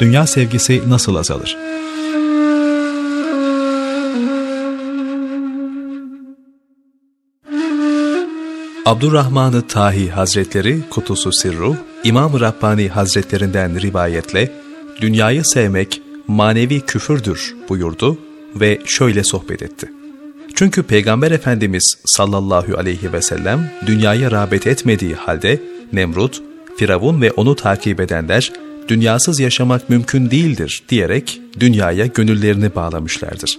dünya sevgisi nasıl azalır? Abdurrahman-ı Tahi Hazretleri Kutusu Sirru, İmam-ı Rabbani Hazretlerinden rivayetle dünyayı sevmek manevi küfürdür buyurdu ve şöyle sohbet etti. Çünkü Peygamber Efendimiz sallallahu aleyhi ve sellem dünyaya rağbet etmediği halde Nemrut, Firavun ve onu takip edenler dünyasız yaşamak mümkün değildir diyerek dünyaya gönüllerini bağlamışlardır.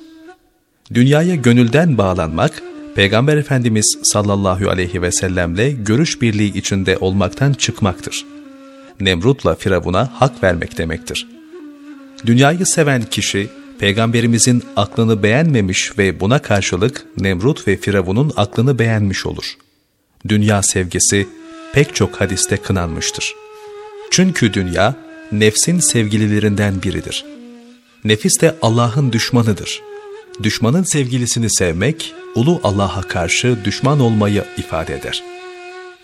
Dünyaya gönülden bağlanmak, Peygamber Efendimiz sallallahu aleyhi ve sellemle görüş birliği içinde olmaktan çıkmaktır. Nemrut'la Firavun'a hak vermek demektir. Dünyayı seven kişi, Peygamberimizin aklını beğenmemiş ve buna karşılık Nemrut ve Firavun'un aklını beğenmiş olur. Dünya sevgisi pek çok hadiste kınanmıştır. Çünkü dünya, nefsin sevgililerinden biridir. Nefis de Allah'ın düşmanıdır. Düşmanın sevgilisini sevmek, ulu Allah'a karşı düşman olmayı ifade eder.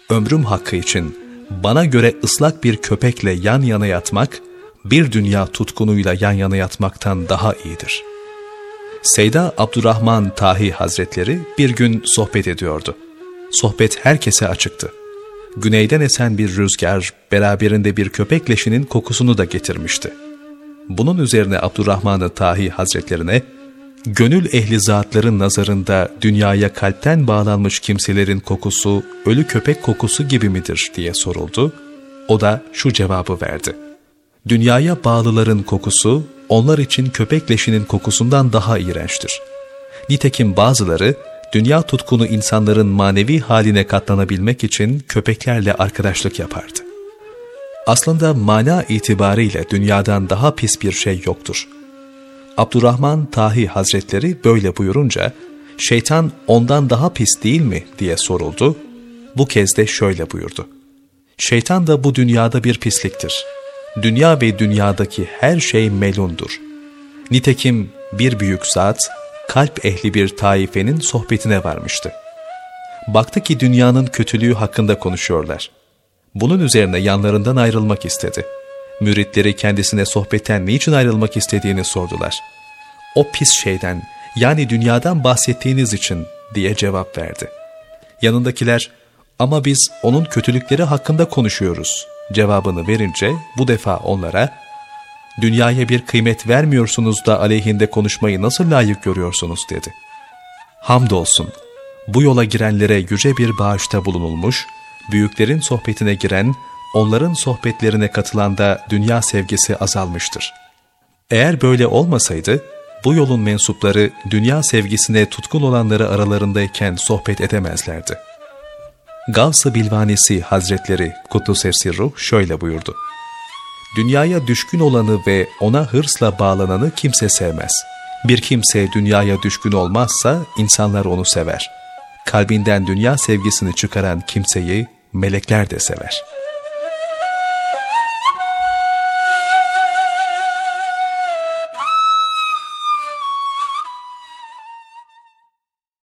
Ömrüm hakkı için bana göre ıslak bir köpekle yan yana yatmak, bir dünya tutkunuyla yan yana yatmaktan daha iyidir. Seyda Abdurrahman Tahi Hazretleri bir gün sohbet ediyordu. Sohbet herkese açıktı. Güneyden esen bir rüzgar beraberinde bir köpek leşinin kokusunu da getirmişti. Bunun üzerine Abdurrahman Tahi Hazretlerine gönül ehli zatların nazarında dünyaya kalpten bağlanmış kimselerin kokusu ölü köpek kokusu gibi midir diye soruldu. O da şu cevabı verdi. Dünyaya bağlıların kokusu onlar için köpek leşinin kokusundan daha iğrençtir. Nitekim bazıları dünya tutkunu insanların manevi haline katlanabilmek için köpeklerle arkadaşlık yapardı. Aslında mana itibariyle dünyadan daha pis bir şey yoktur. Abdurrahman Tahi Hazretleri böyle buyurunca, şeytan ondan daha pis değil mi diye soruldu. Bu kez de şöyle buyurdu. Şeytan da bu dünyada bir pisliktir. Dünya ve dünyadaki her şey melundur. Nitekim bir büyük zat, kalp ehli bir taifenin sohbetine varmıştı. Baktı ki dünyanın kötülüğü hakkında konuşuyorlar. Bunun üzerine yanlarından ayrılmak istedi. Müritleri kendisine sohbetten niçin ayrılmak istediğini sordular. O pis şeyden yani dünyadan bahsettiğiniz için diye cevap verdi. Yanındakiler ama biz onun kötülükleri hakkında konuşuyoruz cevabını verince bu defa onlara dünyaya bir kıymet vermiyorsunuz da aleyhinde konuşmayı nasıl layık görüyorsunuz dedi. Hamdolsun bu yola girenlere yüce bir bağışta bulunulmuş, büyüklerin sohbetine giren, onların sohbetlerine katılan da dünya sevgisi azalmıştır. Eğer böyle olmasaydı, bu yolun mensupları dünya sevgisine tutkun olanları aralarındayken sohbet edemezlerdi. Gavs-ı Bilvanesi Hazretleri Kuddus Sirruh şöyle buyurdu. Dünyaya düşkün olanı ve ona hırsla bağlananı kimse sevmez. Bir kimse dünyaya düşkün olmazsa insanlar onu sever. Kalbinden dünya sevgisini çıkaran kimseyi melekler de sever.''